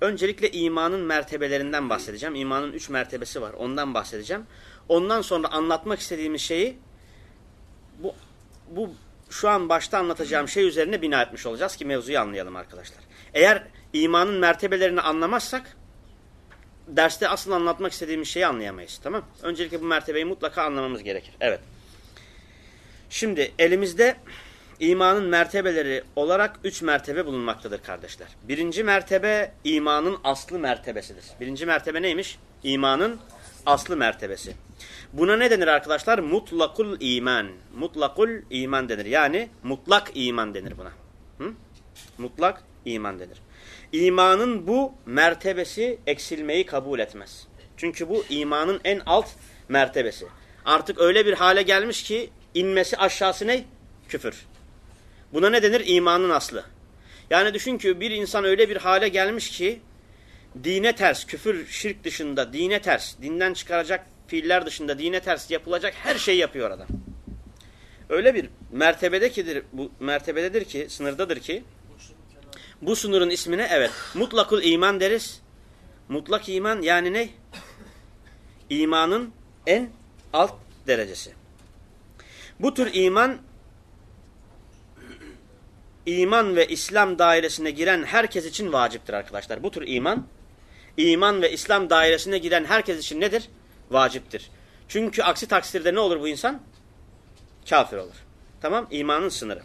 öncelikle imanın mertebelerinden bahsedeceğim. İmanın üç mertebesi var. Ondan bahsedeceğim. Ondan sonra anlatmak istediğimiz şeyi bu, bu şu an başta anlatacağım şey üzerine bina etmiş olacağız ki mevzuyu anlayalım arkadaşlar. Eğer imanın mertebelerini anlamazsak derste asıl anlatmak istediğimiz şeyi anlayamayız. Tamam Öncelikle bu mertebeyi mutlaka anlamamız gerekir. Evet. Şimdi elimizde imanın mertebeleri olarak üç mertebe bulunmaktadır kardeşler. Birinci mertebe imanın aslı mertebesidir. Birinci mertebe neymiş? İmanın aslı mertebesi. Buna ne denir arkadaşlar? Mutlakul iman. Mutlakul iman denir. Yani mutlak iman denir buna. Hı? Mutlak iman denir. İmanın bu mertebesi eksilmeyi kabul etmez. Çünkü bu imanın en alt mertebesi. Artık öyle bir hale gelmiş ki inmesi aşağısı ne? Küfür. Buna ne denir? İmanın aslı. Yani düşün ki bir insan öyle bir hale gelmiş ki dine ters, küfür, şirk dışında dine ters, dinden çıkaracak fiiller dışında dine ters yapılacak her şeyi yapıyor adam. Öyle bir mertebedekidir, bu mertebededir ki, sınırdadır ki bu sınırın ismine evet mutlakul iman deriz. Mutlak iman yani ne? İmanın en alt derecesi. Bu tür iman iman ve İslam dairesine giren herkes için vaciptir arkadaşlar. Bu tür iman iman ve İslam dairesine giren herkes için nedir? Vaciptir. Çünkü aksi takdirde ne olur bu insan? Kafir olur. Tamam? İmanın sınırı.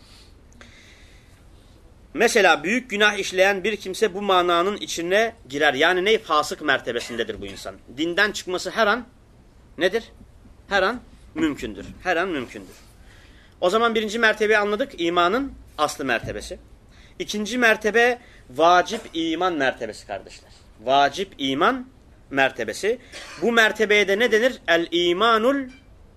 Mesela büyük günah işleyen bir kimse bu mananın içine girer. Yani ne? Fasık mertebesindedir bu insan. Dinden çıkması her an nedir? Her an mümkündür. Her an mümkündür. O zaman birinci mertebeyi anladık. İmanın aslı mertebesi. İkinci mertebe vacip iman mertebesi kardeşler. Vacip iman mertebesi. Bu mertebeye de ne denir? El imanul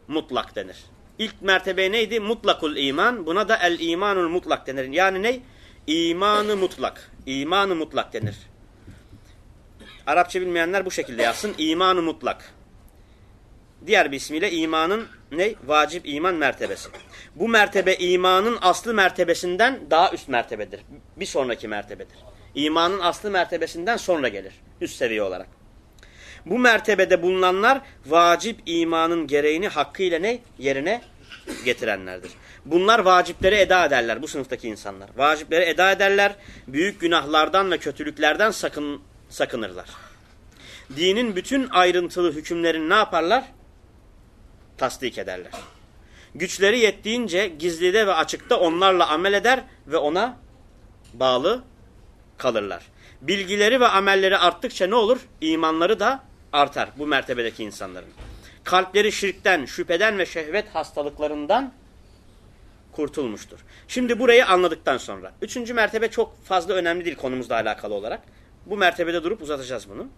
mutlak denir. İlk mertebe neydi? Mutlakul iman. Buna da el imanul mutlak denir. Yani ne? İmanı mutlak. İmanı mutlak denir. Arapça bilmeyenler bu şekilde yazsın. İmanı mutlak. Diğer bir ismiyle imanın ne? Vacip iman mertebesi. Bu mertebe imanın aslı mertebesinden daha üst mertebedir. Bir sonraki mertebedir. İmanın aslı mertebesinden sonra gelir. Üst seviye olarak. Bu mertebede bulunanlar vacip imanın gereğini hakkıyla ne? Yerine getirenlerdir. Bunlar vacipleri eda ederler bu sınıftaki insanlar. Vacipleri eda ederler, büyük günahlardan ve kötülüklerden sakın, sakınırlar. Dinin bütün ayrıntılı hükümlerini ne yaparlar? Tasdik ederler. Güçleri yettiğince gizlide ve açıkta onlarla amel eder ve ona bağlı kalırlar. Bilgileri ve amelleri arttıkça ne olur? İmanları da artar bu mertebedeki insanların. Kalpleri şirkten, şüpheden ve şehvet hastalıklarından kurtulmuştur. Şimdi burayı anladıktan sonra. Üçüncü mertebe çok fazla önemli değil konumuzla alakalı olarak. Bu mertebede durup uzatacağız bunu.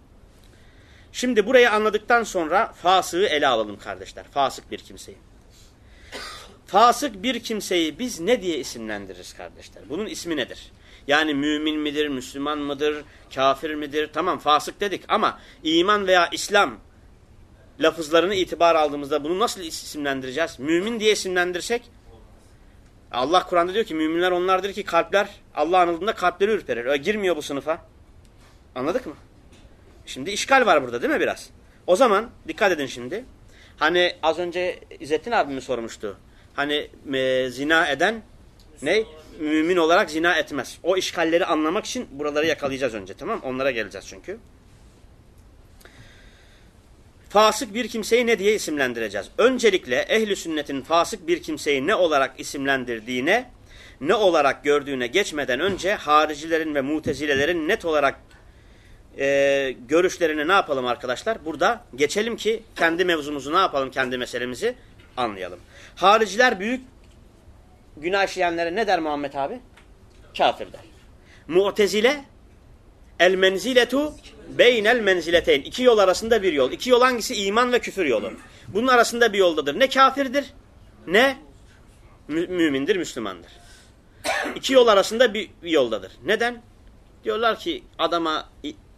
Şimdi burayı anladıktan sonra fasığı ele alalım kardeşler. Fasık bir kimseyi. Fasık bir kimseyi biz ne diye isimlendiririz kardeşler? Bunun ismi nedir? Yani mümin midir, Müslüman mıdır, kafir midir? Tamam fasık dedik ama iman veya İslam lafızlarını itibar aldığımızda bunu nasıl isimlendireceğiz? Mümin diye isimlendirsek Allah Kur'an'da diyor ki müminler onlardır ki kalpler Allah anıldığında kalpleri ürperir. Öyle girmiyor bu sınıfa. Anladık mı? Şimdi işgal var burada değil mi biraz? O zaman dikkat edin şimdi. Hani az önce İzzettin abimi sormuştu. Hani e, zina eden ne? Mümin olarak zina etmez. O işgalleri anlamak için buraları yakalayacağız önce tamam Onlara geleceğiz çünkü. Fasık bir kimseyi ne diye isimlendireceğiz? Öncelikle ehli sünnetin fasık bir kimseyi ne olarak isimlendirdiğine, ne olarak gördüğüne geçmeden önce haricilerin ve mutezilelerin net olarak e, görüşlerini ne yapalım arkadaşlar? Burada geçelim ki kendi mevzumuzu ne yapalım, kendi meselemizi anlayalım. Hariciler büyük günah işleyenlere ne der Muhammed abi? Kafir der. Mu'tezile el menziletu beynel menzileteyn. İki yol arasında bir yol. İki yol hangisi? İman ve küfür yolu. Bunun arasında bir yoldadır. Ne kafirdir ne mü mümindir, Müslümandır. İki yol arasında bir yoldadır. Neden? Diyorlar ki adama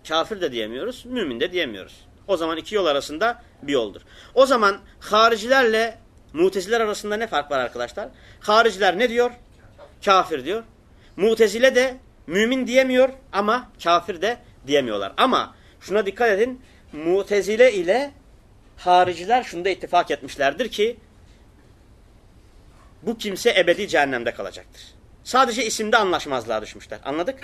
kafir de diyemiyoruz, mümin de diyemiyoruz. O zaman iki yol arasında bir yoldur. O zaman haricilerle muteziler arasında ne fark var arkadaşlar? Hariciler ne diyor? Kafir diyor. Mutezile de mümin diyemiyor ama kafir de diyemiyorlar. Ama şuna dikkat edin. Mutezile ile hariciler şunda ittifak etmişlerdir ki bu kimse ebedi cehennemde kalacaktır. Sadece isimde anlaşmazlığa düşmüşler. Anladık?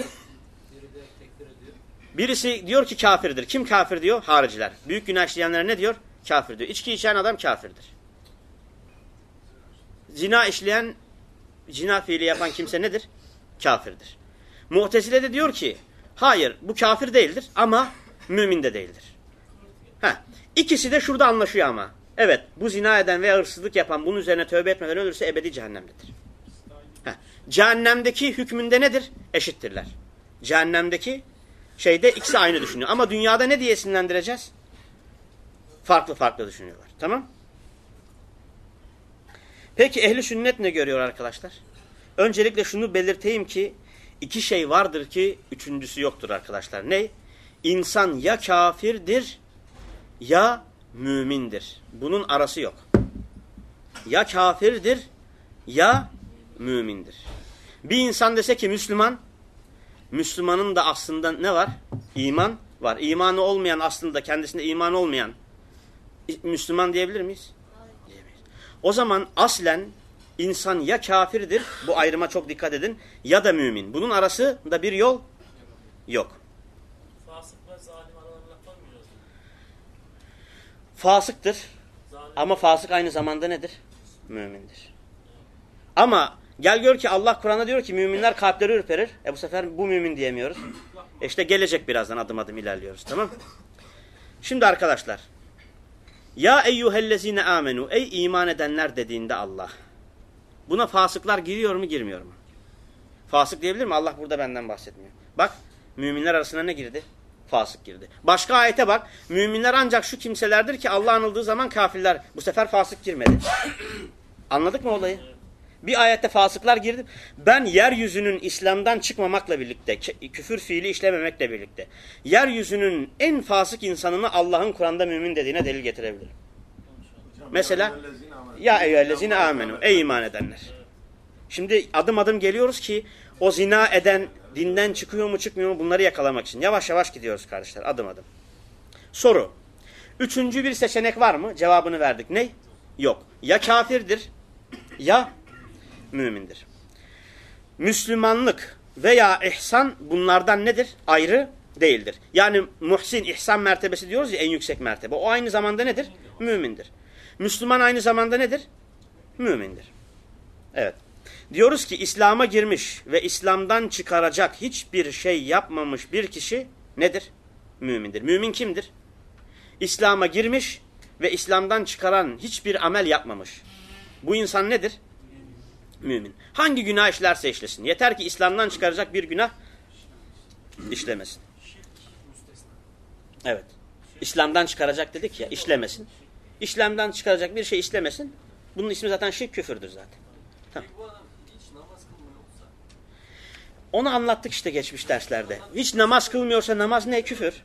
Birisi diyor ki kafirdir. Kim kafir diyor? Hariciler. Büyük günah işleyenlere ne diyor? Kafir diyor. İçki içen adam kafirdir. Zina işleyen, zina fiili yapan kimse nedir? Kafirdir. Mu'tezile de diyor ki, hayır bu kafir değildir ama mümin de değildir. Heh. İkisi de şurada anlaşıyor ama. Evet bu zina eden veya hırsızlık yapan bunun üzerine tövbe etmeden ölürse ebedi cehennemdedir. Heh. Cehennemdeki hükmünde nedir? Eşittirler. Cehennemdeki şeyde ikisi aynı düşünüyor. Ama dünyada ne diye isimlendireceğiz? Farklı farklı düşünüyorlar. Tamam? Peki ehli sünnet ne görüyor arkadaşlar? Öncelikle şunu belirteyim ki iki şey vardır ki üçüncüsü yoktur arkadaşlar. Ne? İnsan ya kafirdir ya mümindir. Bunun arası yok. Ya kafirdir ya mümindir. Bir insan dese ki Müslüman, Müslümanın da aslında ne var? İman var. İmanı olmayan aslında kendisinde iman olmayan Müslüman diyebilir miyiz? Diyemeyiz. O zaman aslen insan ya kafirdir, bu ayrıma çok dikkat edin, ya da mümin. Bunun arasında bir yol yok. Fasıktır ama fasık aynı zamanda nedir? Mümindir. Ama gel gör ki Allah Kur'an'da diyor ki müminler kalpleri ürperir. E bu sefer bu mümin diyemiyoruz. E işte gelecek birazdan adım adım ilerliyoruz tamam? Şimdi arkadaşlar. Ya eyyühellezine amenu. Ey iman edenler dediğinde Allah. Buna fasıklar giriyor mu girmiyor mu? Fasık diyebilir mi? Allah burada benden bahsetmiyor. Bak müminler arasına ne girdi? Fasık girdi. Başka ayete bak. Müminler ancak şu kimselerdir ki Allah anıldığı zaman kafirler. Bu sefer fasık girmedi. Anladık mı olayı? Bir ayette fasıklar girdi. Ben yeryüzünün İslam'dan çıkmamakla birlikte, küfür fiili işlememekle birlikte, yeryüzünün en fasık insanını Allah'ın Kur'an'da mümin dediğine delil getirebilirim. Mesela, ya eyyühellezine amenu, ey iman edenler. Şimdi adım adım geliyoruz ki o zina eden dinden çıkıyor mu çıkmıyor mu bunları yakalamak için. Yavaş yavaş gidiyoruz kardeşler adım adım. Soru. Üçüncü bir seçenek var mı? Cevabını verdik. Ne? Yok. Ya kafirdir ya mümindir. Müslümanlık veya ihsan bunlardan nedir? Ayrı değildir. Yani muhsin, ihsan mertebesi diyoruz ya en yüksek mertebe. O aynı zamanda nedir? Mümindir. Müslüman aynı zamanda nedir? Mümindir. Evet. Diyoruz ki İslam'a girmiş ve İslam'dan çıkaracak hiçbir şey yapmamış bir kişi nedir? Mümindir. Mümin kimdir? İslam'a girmiş ve İslam'dan çıkaran hiçbir amel yapmamış. Bu insan nedir? Mümin. Hangi günah işlerse işlesin. Yeter ki İslam'dan çıkaracak bir günah işlemesin. Evet. İslam'dan çıkaracak dedik ya işlemesin. İslam'dan çıkaracak bir şey işlemesin. Bunun ismi zaten şirk küfürdür zaten. Kılmıyorsa Onu anlattık işte geçmiş derslerde. Hiç namaz kılmıyorsa namaz ne? Küfür.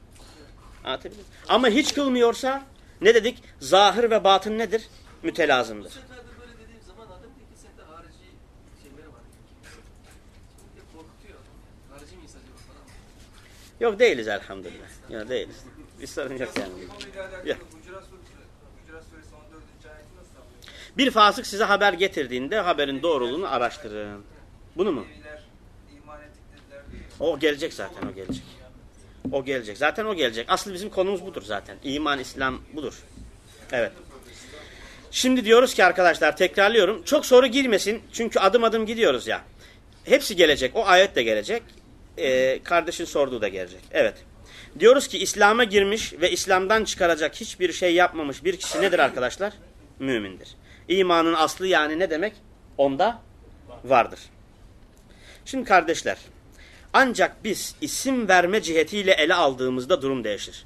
Anlatabildim mi? Ama hiç kılmıyorsa ne dedik? Zahir ve batın nedir? Mütelazımdır. sefer de böyle dediğim zaman adam diyor ki sende harici şeyler var. Şimdi de korkutuyor adam. Harici miyiz acaba falan. Yok değiliz elhamdülillah. Ya değiliz. Bir sorun yok yani. konuyla alakalı Ya. Hucurat Suresi, Hucurat Suresi 14. ayeti nasıl anlıyor? Bir fasık size haber getirdiğinde haberin doğruluğunu araştırın. Bunu mu? O gelecek zaten o gelecek. O gelecek. Zaten o gelecek. Asıl bizim konumuz budur zaten. İman, İslam budur. Evet. Şimdi diyoruz ki arkadaşlar tekrarlıyorum. Çok soru girmesin. Çünkü adım adım gidiyoruz ya. Hepsi gelecek. O ayet de gelecek. Ee, kardeşin sorduğu da gelecek. Evet. Diyoruz ki İslam'a girmiş ve İslam'dan çıkaracak hiçbir şey yapmamış bir kişi nedir arkadaşlar? Mümindir. İmanın aslı yani ne demek? Onda vardır. Şimdi kardeşler, ancak biz isim verme cihetiyle ele aldığımızda durum değişir.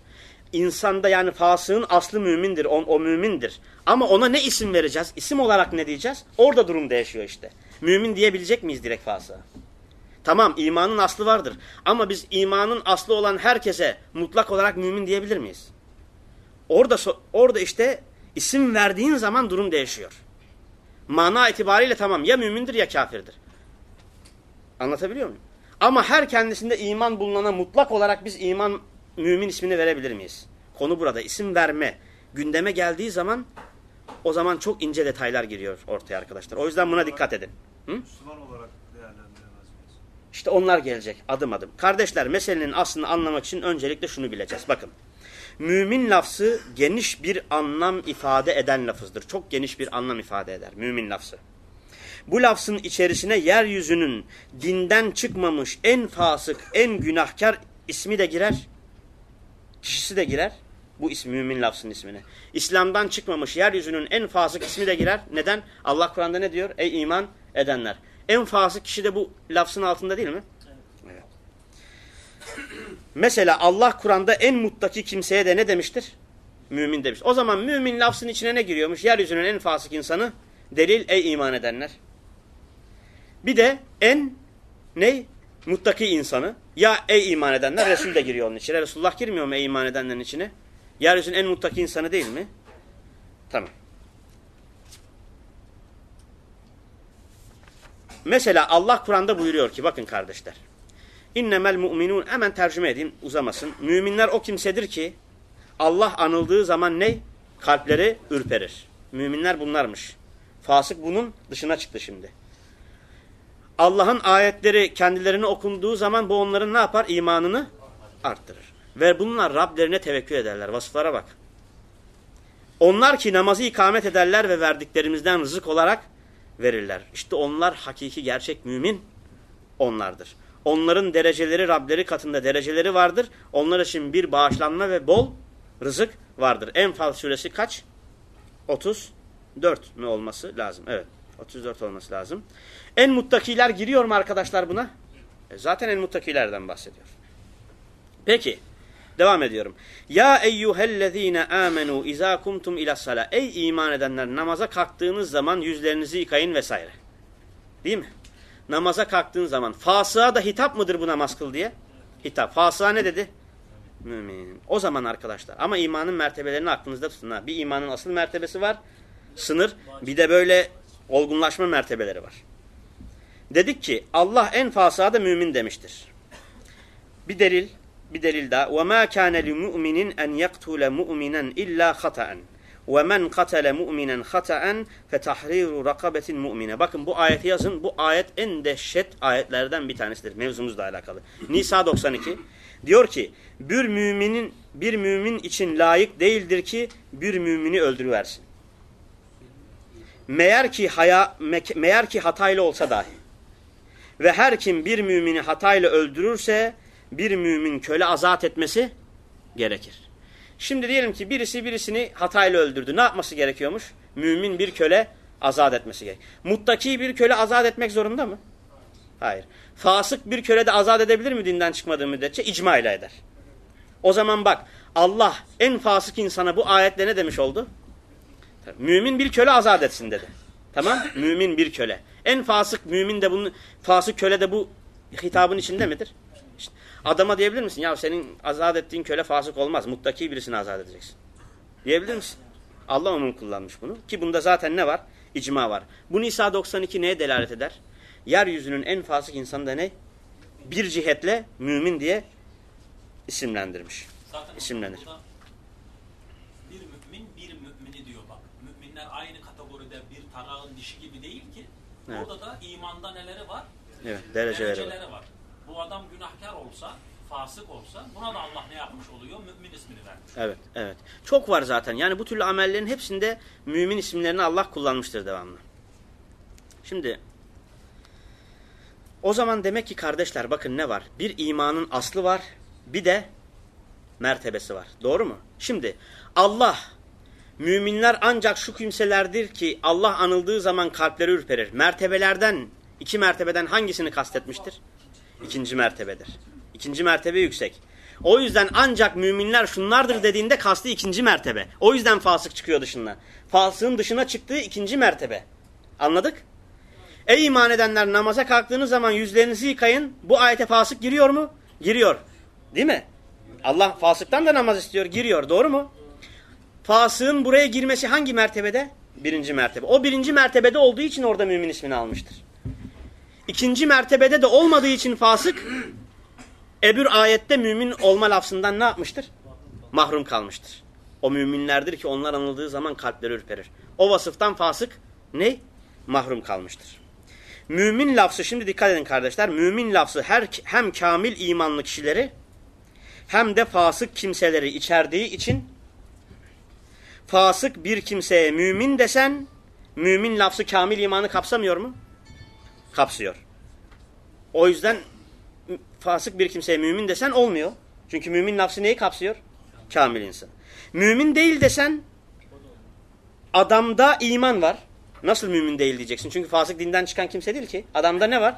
İnsanda yani fasığın aslı mümindir, o, o mümindir. Ama ona ne isim vereceğiz? İsim olarak ne diyeceğiz? Orada durum değişiyor işte. Mümin diyebilecek miyiz direkt fasığa? Tamam imanın aslı vardır. Ama biz imanın aslı olan herkese mutlak olarak mümin diyebilir miyiz? Orada orada işte isim verdiğin zaman durum değişiyor. Mana itibariyle tamam ya mümindir ya kafirdir. Anlatabiliyor muyum? Ama her kendisinde iman bulunana mutlak olarak biz iman mümin ismini verebilir miyiz? Konu burada. İsim verme gündeme geldiği zaman o zaman çok ince detaylar giriyor ortaya arkadaşlar. O yüzden buna dikkat edin. Hı? Müslüman olarak? İşte onlar gelecek adım adım. Kardeşler meselenin aslını anlamak için öncelikle şunu bileceğiz. Bakın. Mümin lafzı geniş bir anlam ifade eden lafızdır. Çok geniş bir anlam ifade eder mümin lafzı. Bu lafzın içerisine yeryüzünün dinden çıkmamış en fasık, en günahkar ismi de girer. Kişisi de girer. Bu ismi mümin lafzın ismine. İslam'dan çıkmamış yeryüzünün en fasık ismi de girer. Neden? Allah Kur'an'da ne diyor? Ey iman edenler. En fasık kişi de bu lafzın altında değil mi? Evet. Mesela Allah Kur'an'da en muttaki kimseye de ne demiştir? Mümin demiş. O zaman mümin lafzın içine ne giriyormuş? Yeryüzünün en fasık insanı. Delil ey iman edenler. Bir de en ne? Muttaki insanı. Ya ey iman edenler Resul de giriyor onun içine. Resulullah girmiyor mu ey iman edenlerin içine? Yeryüzünün en muttaki insanı değil mi? Tamam. Mesela Allah Kur'an'da buyuruyor ki bakın kardeşler. İnnemel mu'minun hemen tercüme edeyim uzamasın. Müminler o kimsedir ki Allah anıldığı zaman ne? Kalpleri ürperir. Müminler bunlarmış. Fasık bunun dışına çıktı şimdi. Allah'ın ayetleri kendilerine okunduğu zaman bu onların ne yapar? İmanını arttırır. Ve bunlar Rablerine tevekkül ederler. Vasıflara bak. Onlar ki namazı ikamet ederler ve verdiklerimizden rızık olarak verirler. İşte onlar hakiki gerçek mümin onlardır. Onların dereceleri Rableri katında dereceleri vardır. Onlar için bir bağışlanma ve bol rızık vardır. Enfal suresi kaç? 34 mi olması lazım? Evet. 34 olması lazım. En muttakiler giriyor mu arkadaşlar buna? E zaten en muttakilerden bahsediyor. Peki. Devam ediyorum. Ya eyyühellezine amenu izâ kumtum ila sala. Ey iman edenler namaza kalktığınız zaman yüzlerinizi yıkayın vesaire. Değil mi? Namaza kalktığın zaman. Fasığa da hitap mıdır bu namaz kıl diye? Hitap. Fasığa ne dedi? Mümin. O zaman arkadaşlar. Ama imanın mertebelerini aklınızda tutun. Ha. Bir imanın asıl mertebesi var. Sınır. Bir de böyle olgunlaşma mertebeleri var. Dedik ki Allah en fasığa da mümin demiştir. Bir delil bir delil daha. وَمَا كَانَ لِمُؤْمِنٍ اَنْ يَقْتُولَ مُؤْمِنًا اِلَّا خَطَأً وَمَنْ قَتَلَ مُؤْمِنًا خَطَأً فَتَحْرِيرُ رَقَبَةٍ مُؤْمِنَ Bakın bu ayeti yazın. Bu ayet en dehşet ayetlerden bir tanesidir. Mevzumuzla alakalı. Nisa 92. Diyor ki bir müminin bir mümin için layık değildir ki bir mümini öldürüversin. Meğer ki haya meğer ki hatayla olsa dahi ve her kim bir mümini hatayla öldürürse bir mümin köle azat etmesi gerekir. Şimdi diyelim ki birisi birisini hatayla öldürdü. Ne yapması gerekiyormuş? Mümin bir köle azat etmesi gerek. Muttaki bir köle azat etmek zorunda mı? Hayır. Fasık bir köle de azat edebilir mi dinden çıkmadığı müddetçe? İcma ile eder. O zaman bak Allah en fasık insana bu ayetle ne demiş oldu? Mümin bir köle azat etsin dedi. Tamam? Mümin bir köle. En fasık mümin de bunun fasık köle de bu hitabın içinde midir? Adama diyebilir misin? Ya senin azat ettiğin köle fasık olmaz. Muttaki birisini azat edeceksin. Diyebilir misin? Allah onun kullanmış bunu. Ki bunda zaten ne var? İcma var. Bu Nisa 92 neye delalet eder? Yeryüzünün en fasık insanı da ne? Bir cihetle mümin diye isimlendirmiş. Zaten İsimlenir. Bir mümin bir mümini diyor bak. Müminler aynı kategoride bir tarağın dişi gibi değil ki. Evet. Orada da imanda neleri var? Evet, dereceleri var. var. Bu adam günahkar olsa, fasık olsa buna da Allah ne yapmış oluyor? Mümin ismini vermiş. Evet, evet. Çok var zaten. Yani bu türlü amellerin hepsinde mümin isimlerini Allah kullanmıştır devamlı. Şimdi o zaman demek ki kardeşler bakın ne var? Bir imanın aslı var, bir de mertebesi var. Doğru mu? Şimdi Allah müminler ancak şu kimselerdir ki Allah anıldığı zaman kalpleri ürperir. Mertebelerden, iki mertebeden hangisini kastetmiştir? İkinci mertebedir. İkinci mertebe yüksek. O yüzden ancak müminler şunlardır dediğinde kastı ikinci mertebe. O yüzden fasık çıkıyor dışına. Fasığın dışına çıktığı ikinci mertebe. Anladık? Ey iman edenler namaza kalktığınız zaman yüzlerinizi yıkayın. Bu ayete fasık giriyor mu? Giriyor. Değil mi? Allah fasıktan da namaz istiyor. Giriyor. Doğru mu? Fasığın buraya girmesi hangi mertebede? Birinci mertebe. O birinci mertebede olduğu için orada mümin ismini almıştır. İkinci mertebede de olmadığı için fasık ebür ayette mümin olma lafzından ne yapmıştır? Mahrum kalmıştır. O müminlerdir ki onlar anıldığı zaman kalpleri ürperir. O vasıftan fasık ne? Mahrum kalmıştır. Mümin lafzı şimdi dikkat edin kardeşler. Mümin lafzı her, hem kamil imanlı kişileri hem de fasık kimseleri içerdiği için fasık bir kimseye mümin desen mümin lafzı kamil imanı kapsamıyor mu? Kapsıyor. O yüzden fasık bir kimseye mümin desen olmuyor. Çünkü mümin lafzı neyi kapsıyor? Kamil insan. Mümin değil desen adamda iman var. Nasıl mümin değil diyeceksin? Çünkü fasık dinden çıkan kimse değil ki. Adamda ne var?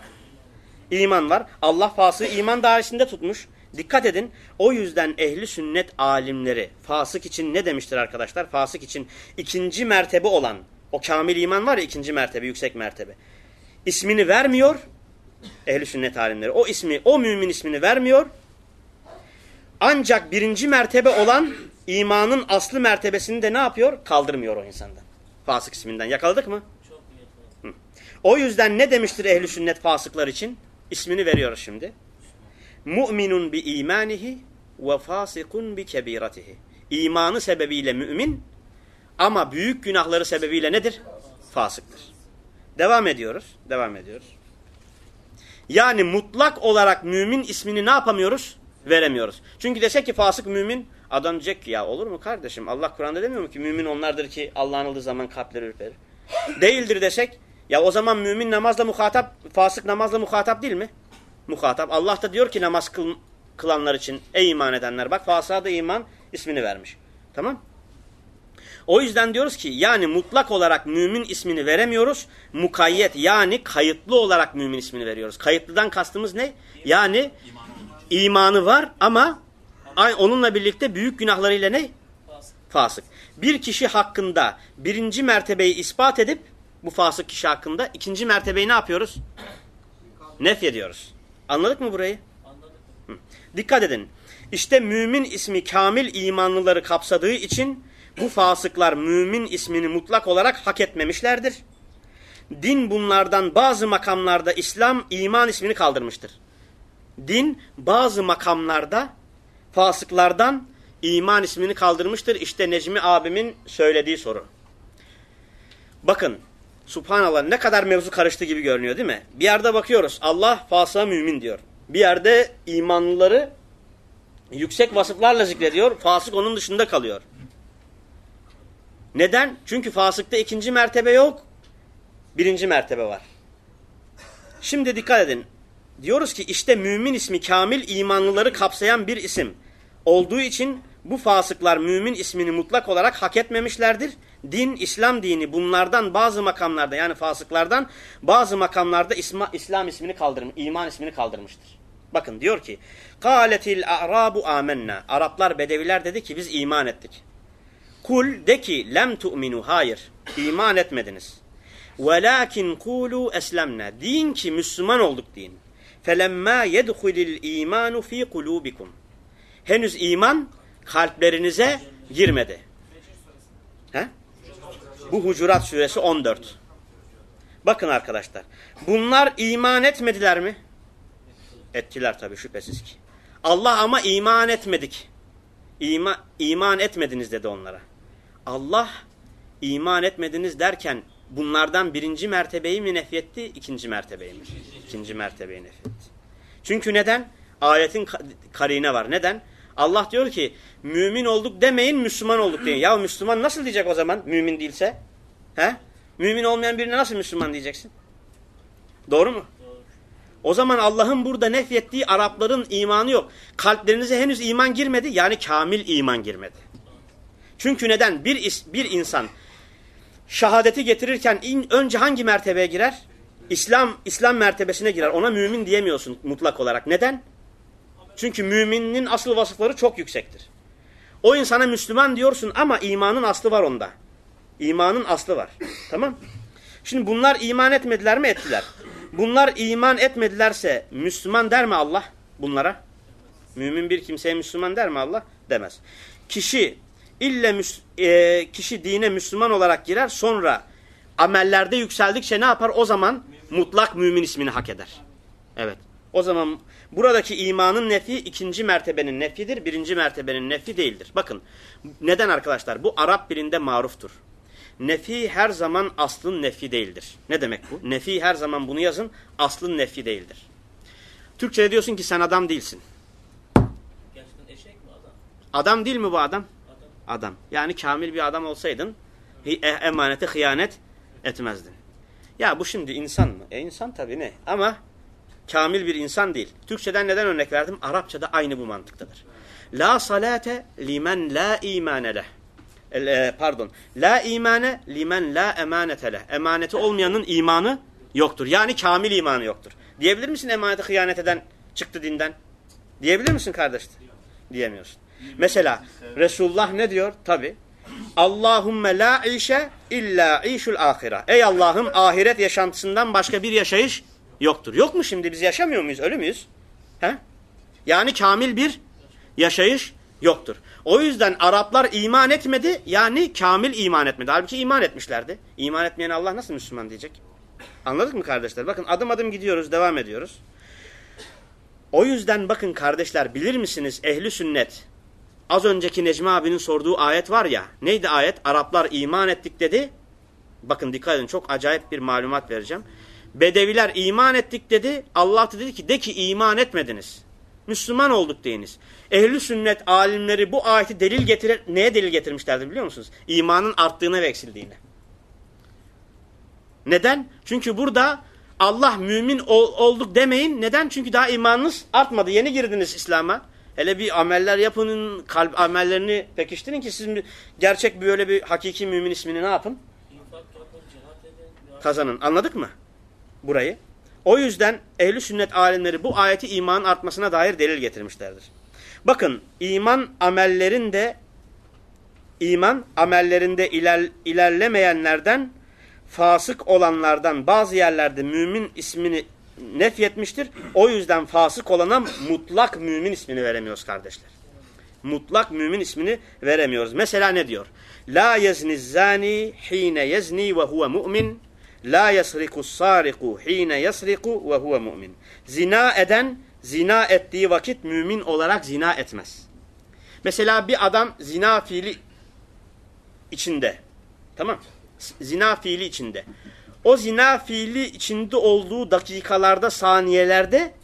İman var. Allah fasığı iman dairesinde tutmuş. Dikkat edin. O yüzden ehli sünnet alimleri fasık için ne demiştir arkadaşlar? Fasık için ikinci mertebe olan o kamil iman var ya ikinci mertebe, yüksek mertebe. İsmini vermiyor ehli sünnet alimleri. O ismi, o mümin ismini vermiyor. Ancak birinci mertebe olan imanın aslı mertebesini de ne yapıyor? Kaldırmıyor o insandan. Fasık isminden. Yakaladık mı? O yüzden ne demiştir ehli sünnet fasıklar için? İsmini veriyoruz şimdi. Mu'minun bi imanihi ve fasikun bi kebiratihi. İmanı sebebiyle mümin ama büyük günahları sebebiyle nedir? Fasıktır. Devam ediyoruz. Devam ediyoruz. Yani mutlak olarak mümin ismini ne yapamıyoruz? Veremiyoruz. Çünkü desek ki fasık mümin adam diyecek ki ya olur mu kardeşim Allah Kur'an'da demiyor mu ki mümin onlardır ki Allah anıldığı zaman kalpleri ürperir. Değildir desek ya o zaman mümin namazla muhatap fasık namazla muhatap değil mi? Muhatap. Allah da diyor ki namaz kıl, kılanlar için ey iman edenler bak fasığa da iman ismini vermiş. Tamam o yüzden diyoruz ki yani mutlak olarak mümin ismini veremiyoruz. Mukayyet yani kayıtlı olarak mümin ismini veriyoruz. Kayıtlıdan kastımız ne? Yani imanı var ama onunla birlikte büyük günahlarıyla ne? Fasık. Bir kişi hakkında birinci mertebeyi ispat edip bu fasık kişi hakkında ikinci mertebeyi ne yapıyoruz? Nef ediyoruz. Anladık mı burayı? Anladık. Dikkat edin. İşte mümin ismi kamil imanlıları kapsadığı için bu fasıklar mümin ismini mutlak olarak hak etmemişlerdir. Din bunlardan bazı makamlarda İslam iman ismini kaldırmıştır. Din bazı makamlarda fasıklardan iman ismini kaldırmıştır. İşte Necmi abimin söylediği soru. Bakın subhanallah ne kadar mevzu karıştı gibi görünüyor değil mi? Bir yerde bakıyoruz Allah fasığa mümin diyor. Bir yerde imanlıları yüksek vasıflarla zikrediyor. Fasık onun dışında kalıyor. Neden? Çünkü fasıkta ikinci mertebe yok. Birinci mertebe var. Şimdi dikkat edin. Diyoruz ki işte mümin ismi kamil imanlıları kapsayan bir isim. Olduğu için bu fasıklar mümin ismini mutlak olarak hak etmemişlerdir. Din, İslam dini bunlardan bazı makamlarda yani fasıklardan bazı makamlarda İsma, İslam ismini kaldırmış, iman ismini kaldırmıştır. Bakın diyor ki: "Kâletil a'rabu amennâ." Araplar, bedeviler dedi ki biz iman ettik. Kul de ki lem tu'minu hayır iman etmediniz. Velakin kulu eslemna deyin ki Müslüman olduk deyin. Felemma yedhulil imanu fi kulubikum. Henüz iman kalplerinize girmedi. He? Bu Hucurat suresi 14. Bakın arkadaşlar. Bunlar iman etmediler mi? Ettiler tabii şüphesiz ki. Allah ama iman etmedik. İma, iman etmediniz dedi onlara. Allah iman etmediniz derken bunlardan birinci mertebeyi mi nefyetti, ikinci mertebeyi mi? İkinci mertebeyi nefyetti. Çünkü neden? Ayetin karine var. Neden? Allah diyor ki mümin olduk demeyin Müslüman olduk deyin. Ya Müslüman nasıl diyecek o zaman mümin değilse? He? Mümin olmayan birine nasıl Müslüman diyeceksin? Doğru mu? O zaman Allah'ın burada nefyettiği Arapların imanı yok. Kalplerinize henüz iman girmedi. Yani kamil iman girmedi. Çünkü neden? Bir, bir insan şahadeti getirirken in, önce hangi mertebeye girer? İslam İslam mertebesine girer. Ona mümin diyemiyorsun mutlak olarak. Neden? Çünkü müminin asıl vasıfları çok yüksektir. O insana Müslüman diyorsun ama imanın aslı var onda. İmanın aslı var. Tamam? Şimdi bunlar iman etmediler mi? Ettiler. Bunlar iman etmedilerse Müslüman der mi Allah bunlara? Mümin bir kimseye Müslüman der mi Allah? Demez. Kişi ille e, kişi dine Müslüman olarak girer sonra amellerde yükseldikçe ne yapar? O zaman mutlak mümin ismini hak eder. Evet. O zaman buradaki imanın nefi ikinci mertebenin nefidir. Birinci mertebenin nefi değildir. Bakın neden arkadaşlar? Bu Arap dilinde maruftur. Nefi her zaman aslın nefi değildir. Ne demek bu? Nefi her zaman bunu yazın. Aslın nefi değildir. Türkçe'de diyorsun ki sen adam değilsin. Gerçekten eşek mi adam? Adam değil mi bu adam? Adam. Yani kamil bir adam olsaydın e- emanete hıyanet etmezdin. Ya bu şimdi insan mı? E insan tabii ne? Ama kamil bir insan değil. Türkçeden neden örnek verdim? Arapçada aynı bu mantıktadır. La salate limen la imane leh. E, pardon. La imane limen la emanete leh. Emaneti olmayanın imanı yoktur. Yani kamil imanı yoktur. Diyebilir misin emanete hıyanet eden çıktı dinden? Diyebilir misin kardeş? Diyemiyorsun. Mesela Resulullah ne diyor? Tabi. Allahümme la işe illa işul ahira. Ey Allah'ım ahiret yaşantısından başka bir yaşayış yoktur. Yok mu şimdi biz yaşamıyor muyuz? Ölü müyüz? He? Yani kamil bir yaşayış yoktur. O yüzden Araplar iman etmedi yani kamil iman etmedi. Halbuki iman etmişlerdi. İman etmeyen Allah nasıl Müslüman diyecek? Anladık mı kardeşler? Bakın adım adım gidiyoruz, devam ediyoruz. O yüzden bakın kardeşler bilir misiniz ehli sünnet az önceki Necmi abinin sorduğu ayet var ya neydi ayet? Araplar iman ettik dedi. Bakın dikkat edin çok acayip bir malumat vereceğim. Bedeviler iman ettik dedi. Allah da dedi ki de ki iman etmediniz. Müslüman olduk deyiniz. Ehli sünnet alimleri bu ayeti delil getirir neye delil getirmişlerdi biliyor musunuz? İmanın arttığına ve eksildiğine. Neden? Çünkü burada Allah mümin ol- olduk demeyin. Neden? Çünkü daha imanınız artmadı. Yeni girdiniz İslam'a. Hele bir ameller yapın, kalp amellerini pekiştirin ki siz gerçek böyle bir hakiki mümin ismini ne yapın? Kazanın. Anladık mı? Burayı. O yüzden ehli sünnet alimleri bu ayeti imanın artmasına dair delil getirmişlerdir. Bakın iman amellerinde iman amellerinde iler, ilerlemeyenlerden fasık olanlardan bazı yerlerde mümin ismini nefyetmiştir. O yüzden fasık olana mutlak mümin ismini veremiyoruz kardeşler. Mutlak mümin ismini veremiyoruz. Mesela ne diyor? La yezni zani hine yezni ve huve mu'min. La yasriku sariku hine yasriku ve huve mu'min. Zina eden zina ettiği vakit mümin olarak zina etmez. Mesela bir adam zina fiili içinde. Tamam. Zina fiili içinde. O zina fiili içinde olduğu dakikalarda, saniyelerde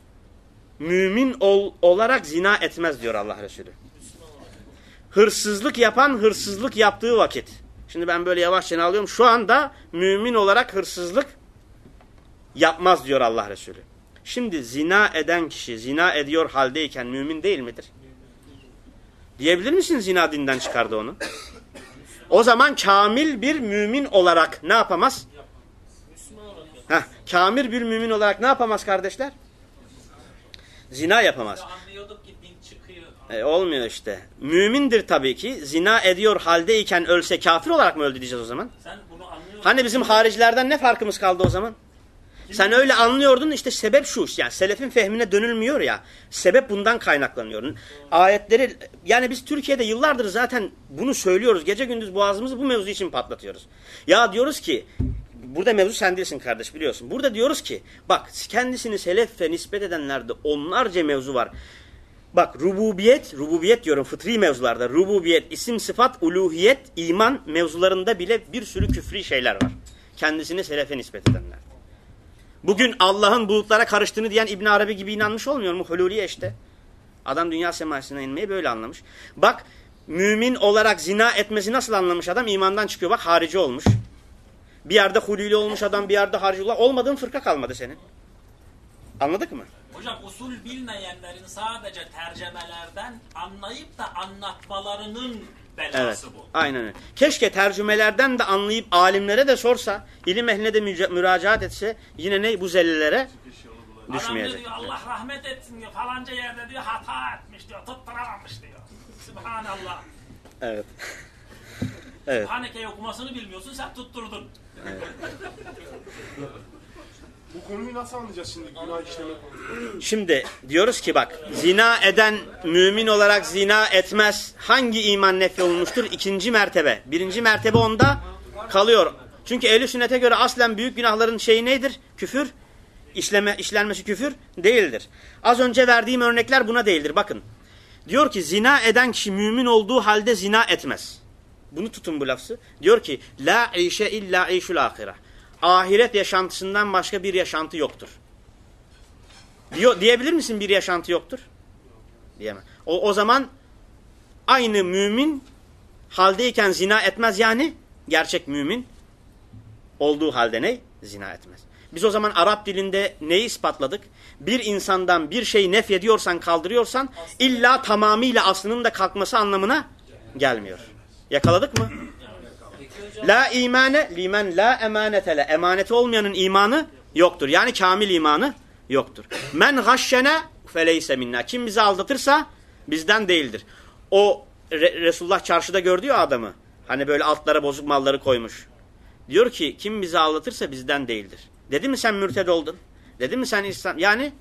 mümin ol, olarak zina etmez diyor Allah Resulü. Hırsızlık yapan hırsızlık yaptığı vakit. Şimdi ben böyle yavaşça alıyorum. Şu anda mümin olarak hırsızlık yapmaz diyor Allah Resulü. Şimdi zina eden kişi zina ediyor haldeyken mümin değil midir? Diyebilir misin zina dinden çıkardı onu? O zaman kamil bir mümin olarak ne yapamaz? Heh, kamil bir mümin olarak ne yapamaz kardeşler? Zina yapamaz. Anlıyorduk ki din çıkıyor. E, olmuyor işte. Mümindir tabii ki. Zina ediyor haldeyken ölse kafir olarak mı öldü diyeceğiz o zaman? Sen bunu anlıyorsun. Hani bizim haricilerden ne farkımız kaldı o zaman? Sen öyle anlıyordun işte sebep şu yani selefin fehmine dönülmüyor ya sebep bundan kaynaklanıyor. Ayetleri yani biz Türkiye'de yıllardır zaten bunu söylüyoruz gece gündüz boğazımızı bu mevzu için patlatıyoruz. Ya diyoruz ki burada mevzu sen değilsin kardeş biliyorsun. Burada diyoruz ki bak kendisini selefe nispet edenlerde onlarca mevzu var. Bak rububiyet, rububiyet diyorum fıtri mevzularda. Rububiyet, isim, sıfat, uluhiyet, iman mevzularında bile bir sürü küfri şeyler var. Kendisini selefe nispet edenler. Bugün Allah'ın bulutlara karıştığını diyen İbn Arabi gibi inanmış olmuyor mu? Hululiye işte. Adam dünya semasına inmeyi böyle anlamış. Bak mümin olarak zina etmesi nasıl anlamış adam? İmandan çıkıyor. Bak harici olmuş. Bir yerde hululi olmuş adam bir yerde olmuş. Olmadığın fırka kalmadı senin. Anladık mı? Hocam usul bilmeyenlerin sadece tercemelerden anlayıp da anlatmalarının Evet. belası bu. Aynen öyle. Keşke tercümelerden de anlayıp alimlere de sorsa, ilim ehline de müracaat etse yine ne bu zellelere Adam düşmeyecek. diyor Allah rahmet etsin diyor falanca yerde diyor hata etmiş diyor tutturamamış diyor. Subhanallah. Evet. evet. Haneke okumasını bilmiyorsun sen tutturdun. Bu konuyu nasıl anlayacağız şimdi günah işleme konusunu? Şimdi diyoruz ki bak zina eden mümin olarak zina etmez. Hangi iman nefi olmuştur? İkinci mertebe. Birinci mertebe onda kalıyor. Çünkü ehl sünnete göre aslen büyük günahların şeyi nedir? Küfür. İşleme, işlenmesi küfür değildir. Az önce verdiğim örnekler buna değildir. Bakın. Diyor ki zina eden kişi mümin olduğu halde zina etmez. Bunu tutun bu lafı. Diyor ki la işe illa işul ahire. Ahiret yaşantısından başka bir yaşantı yoktur. Diyor, diyebilir misin bir yaşantı yoktur? Diyemem. O, o zaman aynı mümin haldeyken zina etmez yani gerçek mümin olduğu halde ne? Zina etmez. Biz o zaman Arap dilinde neyi ispatladık? Bir insandan bir şeyi nef ediyorsan, kaldırıyorsan illa tamamıyla aslının da kalkması anlamına gelmiyor. Yakaladık mı? La imane limen la emanetele. Emaneti olmayanın imanı yoktur. Yani kamil imanı yoktur. Men gashşene feleyse minna. Kim bizi aldatırsa bizden değildir. O Re- Resulullah çarşıda gördü ya adamı. Hani böyle altlara bozuk malları koymuş. Diyor ki kim bizi aldatırsa bizden değildir. Dedi mi sen mürted oldun? Dedi mi sen İslam? Yani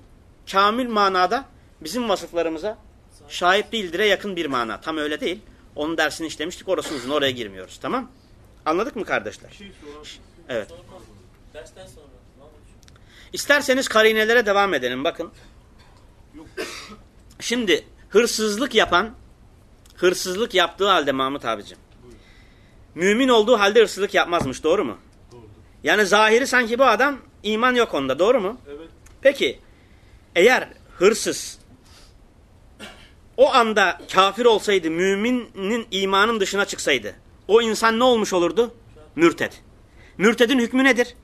kamil manada bizim vasıflarımıza şahit değildire yakın bir mana. Tam öyle değil. Onun dersini işlemiştik. Orası uzun. Oraya girmiyoruz. Tamam? Anladık mı kardeşler? Şey. Evet. Dersten sonra. İsterseniz karinelere devam edelim. Bakın. Şimdi hırsızlık yapan hırsızlık yaptığı halde Mahmut abicim. Mümin olduğu halde hırsızlık yapmazmış. Doğru mu? Doğrudur. Yani zahiri sanki bu adam iman yok onda. Doğru mu? Evet. Peki eğer hırsız o anda kafir olsaydı müminin imanın dışına çıksaydı o insan ne olmuş olurdu? Mürted. Mürtedin hükmü nedir?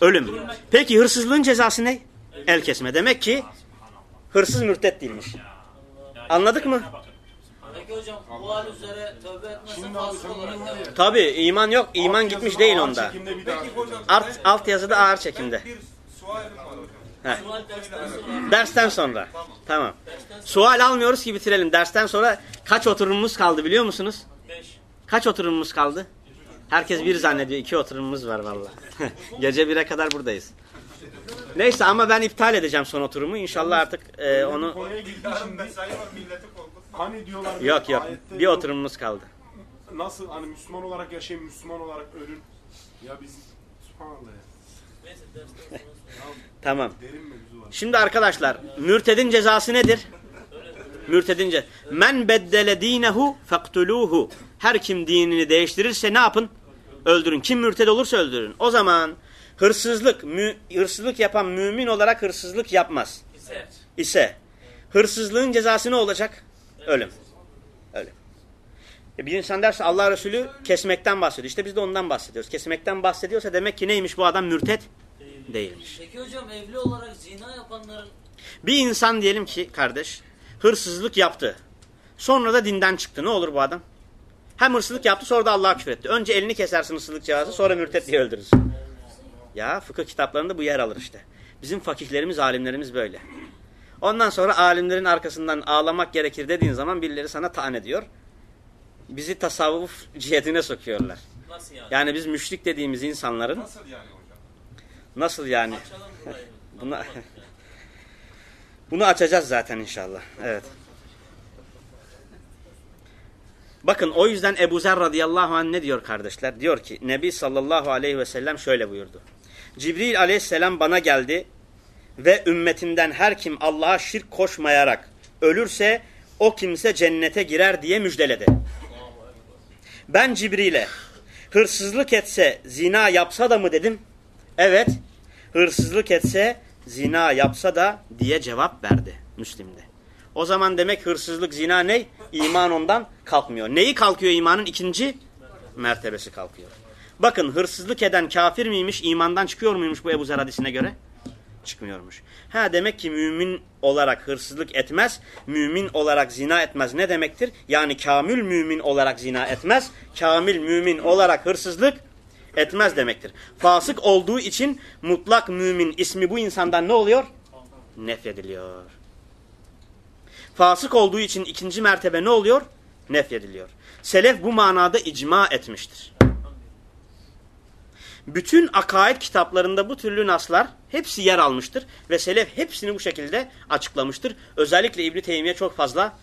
Ölüm. Peki hırsızlığın cezası ne? El kesme. Demek ki hırsız mürted değilmiş. Anladık mı? Peki hocam bu hal üzere tövbe olarak. Tabi iman yok. iman alt gitmiş değil onda. Peki hocam. Alt, alt yazıda ağır çekimde. Bir. Heh. Dersten sonra. Tamam. Dersten sonra Sual almıyoruz ki bitirelim. Dersten sonra kaç oturumumuz kaldı biliyor musunuz? 5. Kaç oturumumuz kaldı? Herkes bir zannediyor. iki oturumumuz var valla. Gece bire kadar buradayız. Neyse ama ben iptal edeceğim son oturumu. İnşallah artık e, onu... Hani diyorlar. Yok yok. Bir oturumumuz kaldı. Nasıl hani Müslüman olarak yaşayın, Müslüman olarak ölün. Ya biz subhanallah ya. Neyse dersten sonra. Tamam. Şimdi arkadaşlar mürtedin cezası nedir? Mürtedin ce- Men beddele dinehu fektuluhu. Her kim dinini değiştirirse ne yapın? Öldürün. Kim mürted olursa öldürün. O zaman hırsızlık, mü- hırsızlık yapan mümin olarak hırsızlık yapmaz. İse. ise hırsızlığın cezası ne olacak? Ölüm. Ölüm. E bir insan derse Allah Resulü kesmekten bahsediyor. İşte biz de ondan bahsediyoruz. Kesmekten bahsediyorsa demek ki neymiş bu adam mürted? Değilmiş. Peki hocam evli olarak zina yapanların Bir insan diyelim ki kardeş hırsızlık yaptı. Sonra da dinden çıktı. Ne olur bu adam? Hem hırsızlık yaptı sonra da Allah'a küfür etti. Önce elini kesersin hırsızlık cezası sonra mürted diye öldürürsün. Ya fıkıh kitaplarında bu yer alır işte. Bizim fakihlerimiz, alimlerimiz böyle. Ondan sonra alimlerin arkasından ağlamak gerekir dediğin zaman birileri sana taan ediyor. Bizi tasavvuf cihetine sokuyorlar. nasıl yani? Yani biz müşrik dediğimiz insanların Nasıl yani? Nasıl yani? Buna, bunu açacağız zaten inşallah. Evet. Bakın o yüzden Ebu Zer radıyallahu anh ne diyor kardeşler? Diyor ki Nebi sallallahu aleyhi ve sellem şöyle buyurdu. Cibril aleyhisselam bana geldi ve ümmetimden her kim Allah'a şirk koşmayarak ölürse o kimse cennete girer diye müjdeledi. Ben Cibril'e hırsızlık etse zina yapsa da mı dedim? Evet hırsızlık etse zina yapsa da diye cevap verdi Müslim'de. O zaman demek hırsızlık zina ne? İman ondan kalkmıyor. Neyi kalkıyor imanın? ikinci mertebesi kalkıyor. Bakın hırsızlık eden kafir miymiş? imandan çıkıyor muymuş bu Ebu Zer hadisine göre? Çıkmıyormuş. Ha demek ki mümin olarak hırsızlık etmez, mümin olarak zina etmez ne demektir? Yani kamil mümin olarak zina etmez, kamil mümin olarak hırsızlık etmez demektir. Fasık olduğu için mutlak mümin ismi bu insandan ne oluyor? Nefyediliyor. Fasık olduğu için ikinci mertebe ne oluyor? Nefyediliyor. Selef bu manada icma etmiştir. Bütün akaid kitaplarında bu türlü naslar hepsi yer almıştır ve selef hepsini bu şekilde açıklamıştır. Özellikle İbn Teymiye çok fazla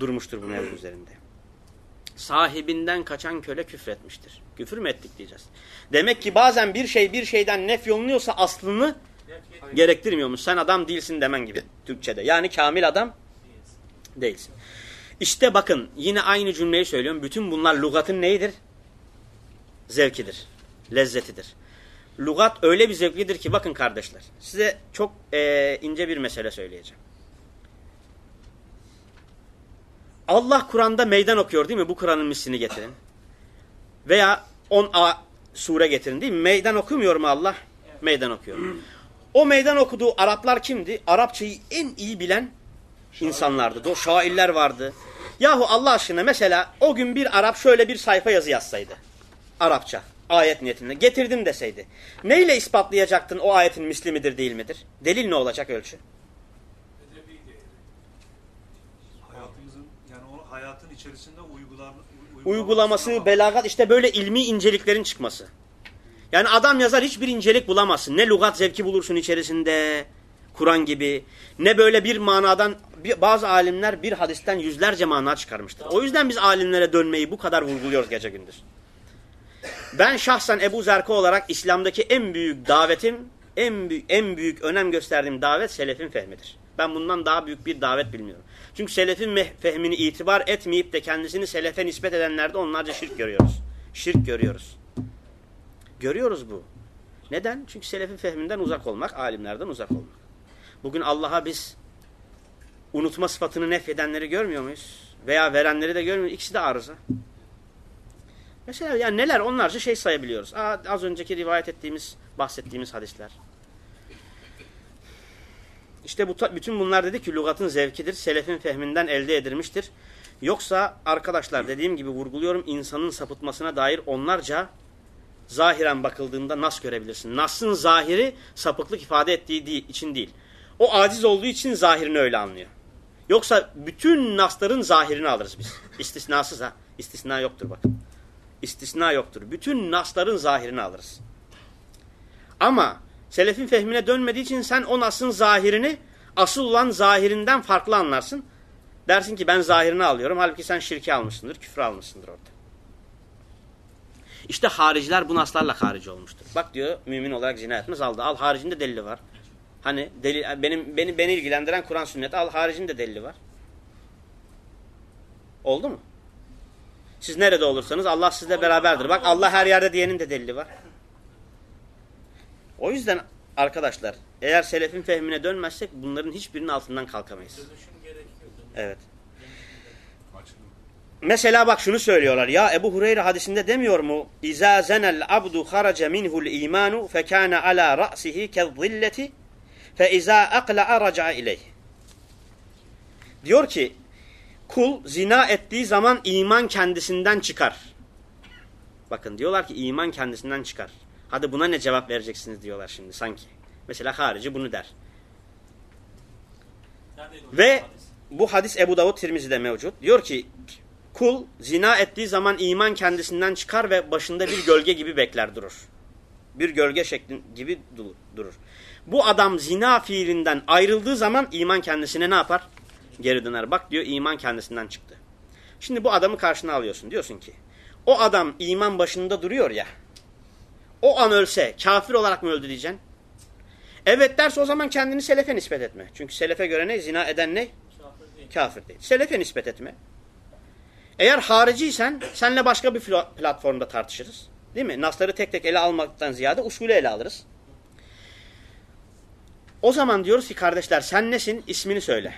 durmuştur bu mevzu üzerinde. Sahibinden kaçan köle küfretmiştir. Küfür mü ettik diyeceğiz. Demek ki bazen bir şey bir şeyden nefyolunuyorsa aslını gerektirmiyormuş. Sen adam değilsin demen gibi Türkçe'de. Yani kamil adam değilsin. İşte bakın yine aynı cümleyi söylüyorum. Bütün bunlar lugatın neyidir? Zevkidir. Lezzetidir. Lugat öyle bir zevklidir ki bakın kardeşler. Size çok eee, ince bir mesele söyleyeceğim. Allah Kur'an'da meydan okuyor değil mi? Bu Kur'an'ın mislini getirin. Veya 10 a sure getirin değil mi? Meydan okumuyor mu Allah? Meydan okuyor. O meydan okuduğu Araplar kimdi? Arapçayı en iyi bilen insanlardı. Şairler vardı. Yahu Allah aşkına mesela o gün bir Arap şöyle bir sayfa yazı yazsaydı. Arapça. Ayet niyetinde. Getirdim deseydi. Neyle ispatlayacaktın o ayetin misli midir değil midir? Delil ne olacak ölçü? Hayatımızın yani o hayatın içerisinde uygular, uygulaması, belagat işte böyle ilmi inceliklerin çıkması. Yani adam yazar hiçbir incelik bulamazsın. Ne lugat zevki bulursun içerisinde Kur'an gibi. Ne böyle bir manadan bazı alimler bir hadisten yüzlerce mana çıkarmıştır. O yüzden biz alimlere dönmeyi bu kadar vurguluyoruz gece gündüz. Ben şahsen Ebu Zerka olarak İslam'daki en büyük davetim, en büyük, en büyük önem gösterdiğim davet selefin fehmidir. Ben bundan daha büyük bir davet bilmiyorum. Çünkü selefin fehmini itibar etmeyip de kendisini selefe nispet edenlerde onlarca şirk görüyoruz. Şirk görüyoruz. Görüyoruz bu. Neden? Çünkü selefin fehminden uzak olmak, alimlerden uzak olmak. Bugün Allah'a biz unutma sıfatını nefedenleri görmüyor muyuz? Veya verenleri de görmüyor muyuz? İkisi de arıza. Mesela yani neler onlarca şey sayabiliyoruz. Aa, az önceki rivayet ettiğimiz, bahsettiğimiz hadisler. İşte bu, bütün bunlar dedi ki lügatın zevkidir. Selefin fehminden elde edilmiştir. Yoksa arkadaşlar dediğim gibi vurguluyorum insanın sapıtmasına dair onlarca zahiren bakıldığında nas görebilirsin. Nas'ın zahiri sapıklık ifade ettiği değil, için değil. O aciz olduğu için zahirini öyle anlıyor. Yoksa bütün nasların zahirini alırız biz. İstisnasız ha. İstisna yoktur bakın. İstisna yoktur. Bütün nasların zahirini alırız. Ama selefin fehmine dönmediği için sen o nasın zahirini asıl olan zahirinden farklı anlarsın. Dersin ki ben zahirini alıyorum. Halbuki sen şirki almışsındır, küfür almışsındır orada. İşte hariciler bu naslarla harici olmuştur. Bak diyor mümin olarak zina etmez aldı. Al haricinde delili var. Hani delil, benim beni beni ilgilendiren Kur'an sünnet al haricinde delili var. Oldu mu? Siz nerede olursanız Allah sizle beraberdir. Bak Allah her yerde diyenin de delili var. O yüzden arkadaşlar eğer selefin fehmine dönmezsek bunların hiçbirinin altından kalkamayız. Evet. Mesela bak şunu söylüyorlar. Ya Ebu Hureyre hadisinde demiyor mu? İza zenel abdu haraca minhul imanu fekâne ala ra'sihi kezzilleti fe izâ akla'a raca'a ileyh. Diyor ki kul zina ettiği zaman iman kendisinden çıkar. Bakın diyorlar ki iman kendisinden çıkar. Hadi buna ne cevap vereceksiniz diyorlar şimdi sanki. Mesela harici bunu der. Ve bu hadis Ebu Davud Tirmizi'de mevcut. Diyor ki kul zina ettiği zaman iman kendisinden çıkar ve başında bir gölge gibi bekler durur. Bir gölge şeklin gibi durur. Bu adam zina fiilinden ayrıldığı zaman iman kendisine ne yapar? Geri döner. Bak diyor iman kendisinden çıktı. Şimdi bu adamı karşına alıyorsun. Diyorsun ki o adam iman başında duruyor ya. O an ölse kafir olarak mı öldü diyeceksin? Evet derse o zaman kendini selefe nispet etme. Çünkü selefe göre ne? Zina eden ne? Kafir değil. Selefe nispet etme. Eğer hariciysen senle başka bir platformda tartışırız. Değil mi? Nasları tek tek ele almaktan ziyade usulü ele alırız. O zaman diyoruz ki kardeşler sen nesin? İsmini söyle.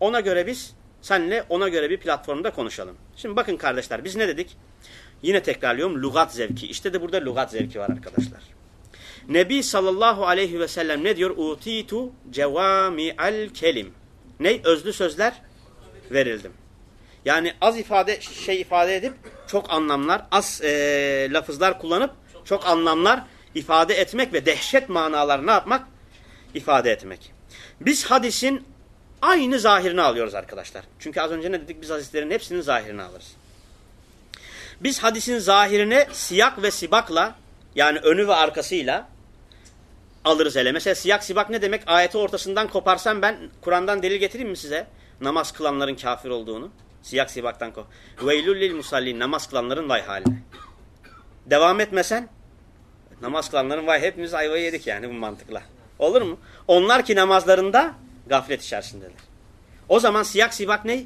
Ona göre biz senle ona göre bir platformda konuşalım. Şimdi bakın kardeşler biz ne dedik? Yine tekrarlıyorum lugat zevki. İşte de burada lugat zevki var arkadaşlar. Nebi sallallahu aleyhi ve sellem ne diyor? Utitu cevami'al kelim. Ne? Özlü sözler verildim. Yani az ifade şey ifade edip çok anlamlar, az e, lafızlar kullanıp çok anlamlar ifade etmek ve dehşet manalar ne yapmak? İfade etmek. Biz hadisin aynı zahirini alıyoruz arkadaşlar. Çünkü az önce ne dedik? Biz hadislerin hepsinin zahirini alırız. Biz hadisin zahirine siyak ve sibakla yani önü ve arkasıyla alırız hele. Mesela siyak sibak ne demek? Ayeti ortasından koparsam ben Kur'an'dan delil getireyim mi size? Namaz kılanların kafir olduğunu. Siyak sibaktan ko. Veylül lil musallin. Namaz kılanların vay haline. Devam etmesen namaz kılanların vay hepimiz ayvayı yedik yani bu mantıkla. Olur mu? Onlar ki namazlarında gaflet içerisindeler. O zaman siyak sibak ne?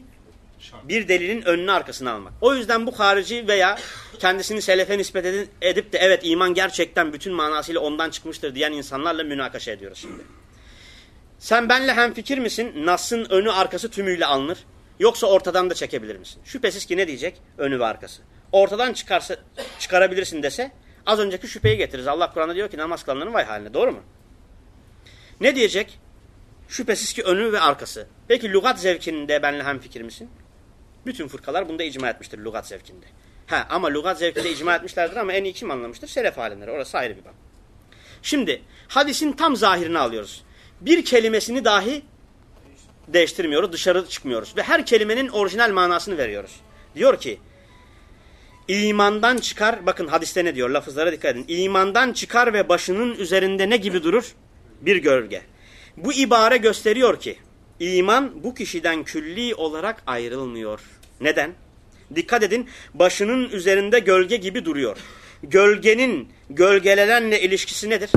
Bir delilin önünü arkasını almak. O yüzden bu harici veya kendisini selefe nispet edip de evet iman gerçekten bütün manasıyla ondan çıkmıştır diyen insanlarla münakaşa ediyoruz şimdi. Sen benle hemfikir misin? Nas'ın önü arkası tümüyle alınır. Yoksa ortadan da çekebilir misin? Şüphesiz ki ne diyecek? Önü ve arkası. Ortadan çıkarsa çıkarabilirsin dese az önceki şüpheyi getiririz. Allah Kur'an'da diyor ki namaz kılanların vay haline. Doğru mu? Ne diyecek? Şüphesiz ki önü ve arkası. Peki lügat zevkinde benle hemfikir misin? Bütün fırkalar bunda icma etmiştir lügat zevkinde. Ha ama lügat zevkinde icma etmişlerdir ama en iyi kim anlamıştır? Selef alimleri. Orası ayrı bir bak. Şimdi hadisin tam zahirini alıyoruz. Bir kelimesini dahi değiştirmiyoruz, dışarı çıkmıyoruz. Ve her kelimenin orijinal manasını veriyoruz. Diyor ki, imandan çıkar, bakın hadiste ne diyor, lafızlara dikkat edin. İmandan çıkar ve başının üzerinde ne gibi durur? Bir gölge. Bu ibare gösteriyor ki, iman bu kişiden külli olarak ayrılmıyor. Neden? Dikkat edin, başının üzerinde gölge gibi duruyor. Gölgenin gölgelenenle ilişkisi nedir?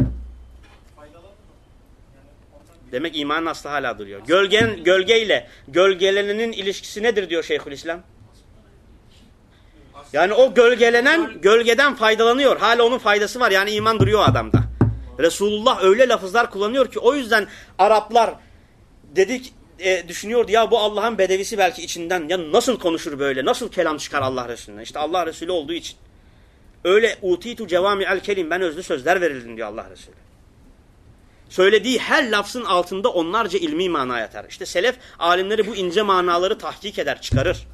Demek imanın aslı hala duruyor. Gölgen, gölgeyle gölgelenenin ilişkisi nedir diyor Şeyhülislam? Yani o gölgelenen gölgeden faydalanıyor. Hala onun faydası var. Yani iman duruyor adamda. Resulullah öyle lafızlar kullanıyor ki o yüzden Araplar dedik e, düşünüyordu ya bu Allah'ın bedevisi belki içinden ya nasıl konuşur böyle nasıl kelam çıkar Allah Resulüne işte Allah Resulü olduğu için öyle utitu cevami el kelim ben özlü sözler verildim diyor Allah Resulü söylediği her lafzın altında onlarca ilmi mana yatar. İşte selef alimleri bu ince manaları tahkik eder, çıkarır.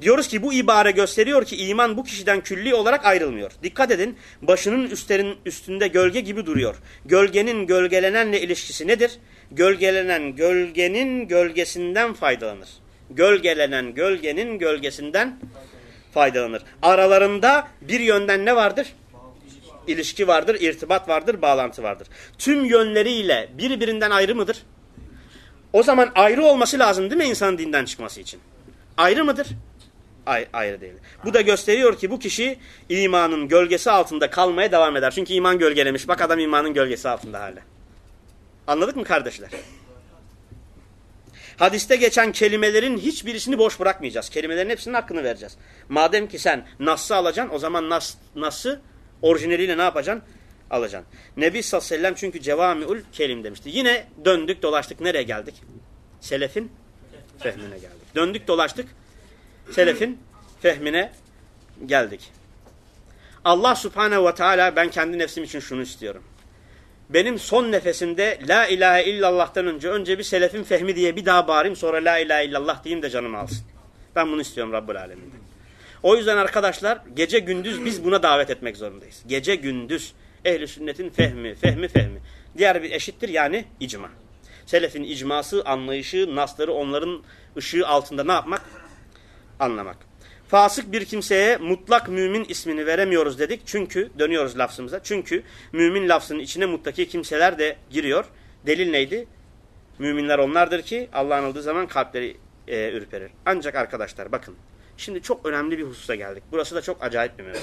Diyoruz ki bu ibare gösteriyor ki iman bu kişiden külli olarak ayrılmıyor. Dikkat edin başının üstlerin üstünde gölge gibi duruyor. Gölgenin gölgelenenle ilişkisi nedir? Gölgelenen gölgenin gölgesinden faydalanır. Gölgelenen gölgenin gölgesinden faydalanır. Aralarında bir yönden ne vardır? ilişki vardır, irtibat vardır, bağlantı vardır. Tüm yönleriyle birbirinden ayrı mıdır? O zaman ayrı olması lazım değil mi insanın dinden çıkması için? Ayrı mıdır? Ay, ayrı değil. Bu da gösteriyor ki bu kişi imanın gölgesi altında kalmaya devam eder. Çünkü iman gölgelemiş. Bak adam imanın gölgesi altında hala. Anladık mı kardeşler? Hadiste geçen kelimelerin hiçbirisini boş bırakmayacağız. Kelimelerin hepsinin hakkını vereceğiz. Madem ki sen Nas'ı alacaksın o zaman Nas, Nas'ı orijinaliyle ne yapacaksın? Alacaksın. Nebi sallallahu aleyhi ve sellem çünkü cevamiul kelim demişti. Yine döndük dolaştık nereye geldik? Selefin fehmine geldik. Döndük dolaştık selefin fehmine geldik. Allah subhanehu ve teala ben kendi nefsim için şunu istiyorum. Benim son nefesimde la ilahe illallah'tan önce önce bir selefin fehmi diye bir daha bağırayım sonra la ilahe illallah diyeyim de canımı alsın. Ben bunu istiyorum Rabbul Alemin'den. O yüzden arkadaşlar gece gündüz biz buna davet etmek zorundayız. Gece gündüz ehli sünnetin fehmi, fehmi, fehmi. Diğer bir eşittir yani icma. Selefin icması, anlayışı, nasları onların ışığı altında ne yapmak? Anlamak. Fasık bir kimseye mutlak mümin ismini veremiyoruz dedik. Çünkü, dönüyoruz lafzımıza. Çünkü mümin lafzının içine muttaki kimseler de giriyor. Delil neydi? Müminler onlardır ki Allah anıldığı zaman kalpleri e, ürperir. Ancak arkadaşlar bakın. Şimdi çok önemli bir hususa geldik. Burası da çok acayip bir mevzu.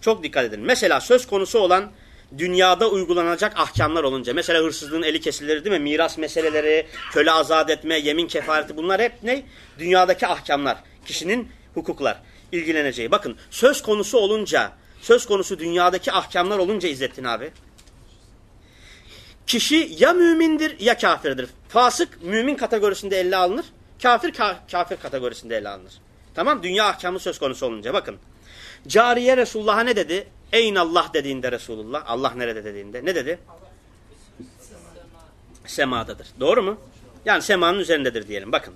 Çok dikkat edin. Mesela söz konusu olan dünyada uygulanacak ahkamlar olunca. Mesela hırsızlığın eli kesilir değil mi? Miras meseleleri, köle azat etme, yemin kefareti bunlar hep ne? Dünyadaki ahkamlar. Kişinin hukuklar. ilgileneceği. Bakın söz konusu olunca, söz konusu dünyadaki ahkamlar olunca İzzettin abi. Kişi ya mümindir ya kafirdir. Fasık mümin kategorisinde elle alınır. Kafir ka kafir kategorisinde ele alınır. Tamam dünya ahkamı söz konusu olunca bakın. Cariye Resulullah'a ne dedi? Eyn Allah dediğinde Resulullah. Allah nerede dediğinde. Ne dedi? Semadadır. Doğru mu? Yani semanın üzerindedir diyelim. Bakın.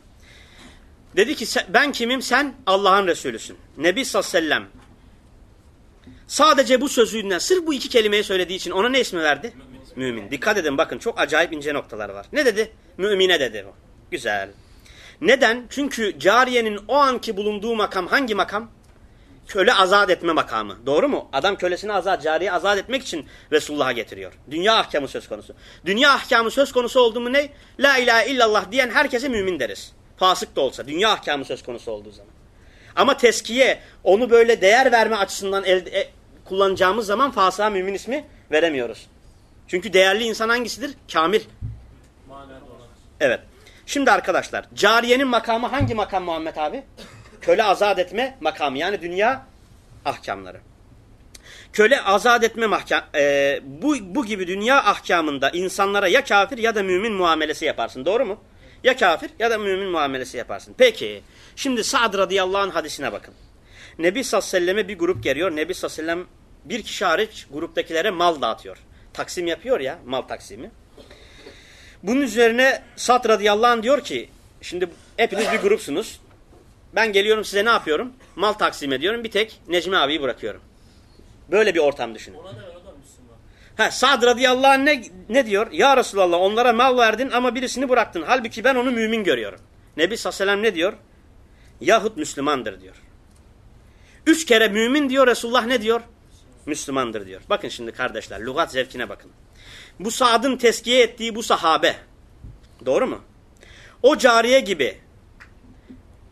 Dedi ki ben kimim? Sen Allah'ın Resulüsün. Nebi sallallahu aleyhi ve sellem sadece bu sözünden sırf bu iki kelimeyi söylediği için ona ne ismi verdi? Mümin. Mümin. Dikkat edin bakın çok acayip ince noktalar var. Ne dedi? Mümine dedi o. Güzel. Neden? Çünkü cariyenin o anki bulunduğu makam hangi makam? köle azat etme makamı. Doğru mu? Adam kölesini azat, cariye azat etmek için Resulullah'a getiriyor. Dünya ahkamı söz konusu. Dünya ahkamı söz konusu oldu mu ne? La ilahe illallah diyen herkese mümin deriz. Fasık da olsa. Dünya ahkamı söz konusu olduğu zaman. Ama teskiye, onu böyle değer verme açısından elde, e, kullanacağımız zaman fasığa mümin ismi veremiyoruz. Çünkü değerli insan hangisidir? Kamil. Evet. Şimdi arkadaşlar cariyenin makamı hangi makam Muhammed abi? Köle azat etme makamı yani dünya ahkamları. Köle azat etme mahkam, e, bu, bu gibi dünya ahkamında insanlara ya kafir ya da mümin muamelesi yaparsın. Doğru mu? Ya kafir ya da mümin muamelesi yaparsın. Peki şimdi Sa'd radıyallahu anh hadisine bakın. Nebi sallallahu aleyhi ve selleme bir grup geliyor. Nebi sallallahu aleyhi ve sellem bir kişi hariç gruptakilere mal dağıtıyor. Taksim yapıyor ya mal taksimi. Bunun üzerine Sa'd radıyallahu anh diyor ki şimdi hepiniz bir grupsunuz. Ben geliyorum size ne yapıyorum? Mal taksim ediyorum. Bir tek Necmi abiyi bırakıyorum. Böyle bir ortam düşünün. Ona da o da Müslüman. Ha, Sa'd radıyallahu anh ne, ne diyor? Ya Resulallah onlara mal verdin ama birisini bıraktın. Halbuki ben onu mümin görüyorum. Nebi sallallahu ne diyor? Yahut Müslümandır diyor. Üç kere mümin diyor Resulullah ne diyor? Müslümandır diyor. Bakın şimdi kardeşler lügat zevkine bakın. Bu Sa'd'ın teskiye ettiği bu sahabe. Doğru mu? O cariye gibi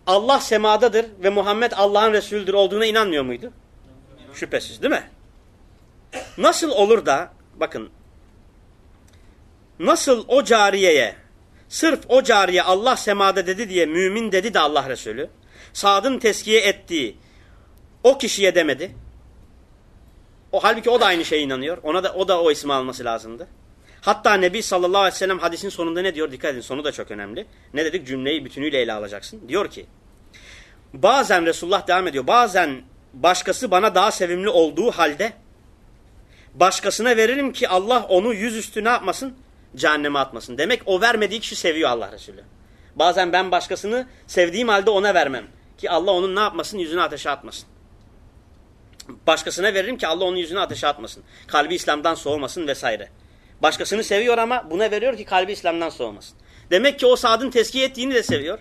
Allah semadadır ve Muhammed Allah'ın Resulüdür olduğuna inanmıyor muydu? Şüphesiz değil mi? Nasıl olur da bakın nasıl o cariyeye sırf o cariye Allah semada dedi diye mümin dedi de Allah Resulü Sad'ın teskiye ettiği o kişiye demedi. O halbuki o da aynı şeye inanıyor. Ona da o da o ismi alması lazımdı. Hatta Nebi sallallahu aleyhi ve sellem hadisin sonunda ne diyor? Dikkat edin sonu da çok önemli. Ne dedik? Cümleyi bütünüyle ele alacaksın. Diyor ki bazen Resulullah devam ediyor. Bazen başkası bana daha sevimli olduğu halde başkasına veririm ki Allah onu yüzüstü ne yapmasın? Cehenneme atmasın. Demek o vermediği kişi seviyor Allah Resulü. Bazen ben başkasını sevdiğim halde ona vermem. Ki Allah onun ne yapmasın? Yüzünü ateşe atmasın. Başkasına veririm ki Allah onun yüzünü ateşe atmasın. Kalbi İslam'dan soğumasın vesaire. Başkasını seviyor ama buna veriyor ki kalbi İslam'dan soğumasın. Demek ki o Sad'ın teskiye ettiğini de seviyor.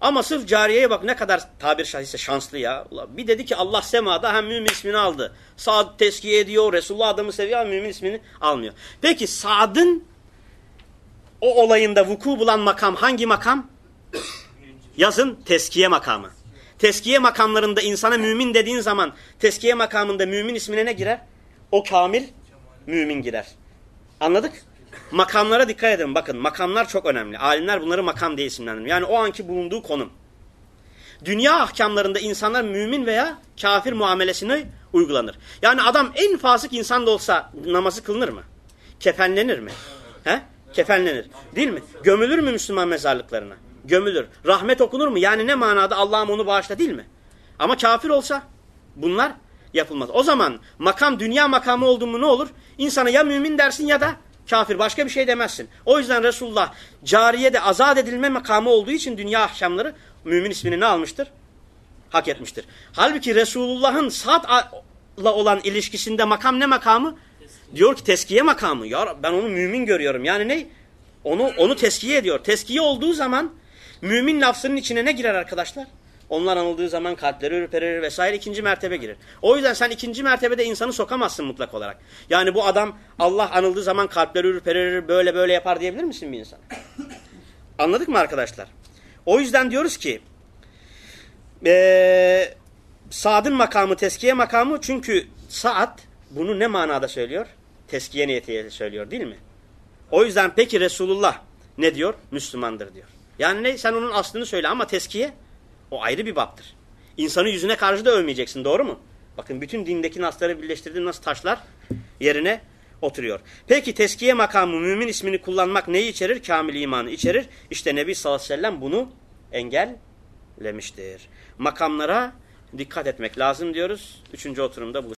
Ama sırf cariyeye bak ne kadar tabir şahise şanslı ya. Bir dedi ki Allah semada hem mümin ismini aldı. Sa'd teskiye ediyor. Resulullah adamı seviyor ama mümin ismini almıyor. Peki Sa'd'ın o olayında vuku bulan makam hangi makam? Yazın teskiye makamı. Teskiye makamlarında insana mümin dediğin zaman teskiye makamında mümin ismine ne girer? O kamil mümin girer. Anladık? Makamlara dikkat edin. Bakın makamlar çok önemli. Alimler bunları makam diye isimlendiriyor. Yani o anki bulunduğu konum. Dünya ahkamlarında insanlar mümin veya kafir muamelesini uygulanır. Yani adam en fasık insan da olsa namazı kılınır mı? Kefenlenir mi? He? Kefenlenir. Değil mi? Gömülür mü Müslüman mezarlıklarına? Gömülür. Rahmet okunur mu? Yani ne manada Allah'ım onu bağışla değil mi? Ama kafir olsa bunlar yapılmaz. O zaman makam dünya makamı oldu mu ne olur? İnsana ya mümin dersin ya da kafir. Başka bir şey demezsin. O yüzden Resulullah cariyede azat edilme makamı olduğu için dünya ahkamları mümin ismini ne almıştır? Hak etmiştir. Halbuki Resulullah'ın Sa'd'la olan ilişkisinde makam ne makamı? Diyor ki teskiye makamı. Ya ben onu mümin görüyorum. Yani ne? Onu onu teskiye ediyor. Teskiye olduğu zaman mümin lafzının içine ne girer arkadaşlar? Onlar anıldığı zaman kalpleri ürperir vesaire ikinci mertebe girer. O yüzden sen ikinci mertebede insanı sokamazsın mutlak olarak. Yani bu adam Allah anıldığı zaman kalpleri ürperir böyle böyle yapar diyebilir misin bir insan? Anladık mı arkadaşlar? O yüzden diyoruz ki ee, Sa'd'ın makamı teskiye makamı çünkü Sa'd bunu ne manada söylüyor? Teskiye niyetiyle söylüyor değil mi? O yüzden peki Resulullah ne diyor? Müslümandır diyor. Yani ne? Sen onun aslını söyle ama teskiye o ayrı bir baptır. İnsanı yüzüne karşı da övmeyeceksin doğru mu? Bakın bütün dindeki nasları birleştirdiğin nasıl taşlar yerine oturuyor. Peki teskiye makamı mümin ismini kullanmak neyi içerir? Kamil imanı içerir. İşte Nebi sallallahu aleyhi ve sellem bunu engellemiştir. Makamlara dikkat etmek lazım diyoruz. Üçüncü oturumda bu.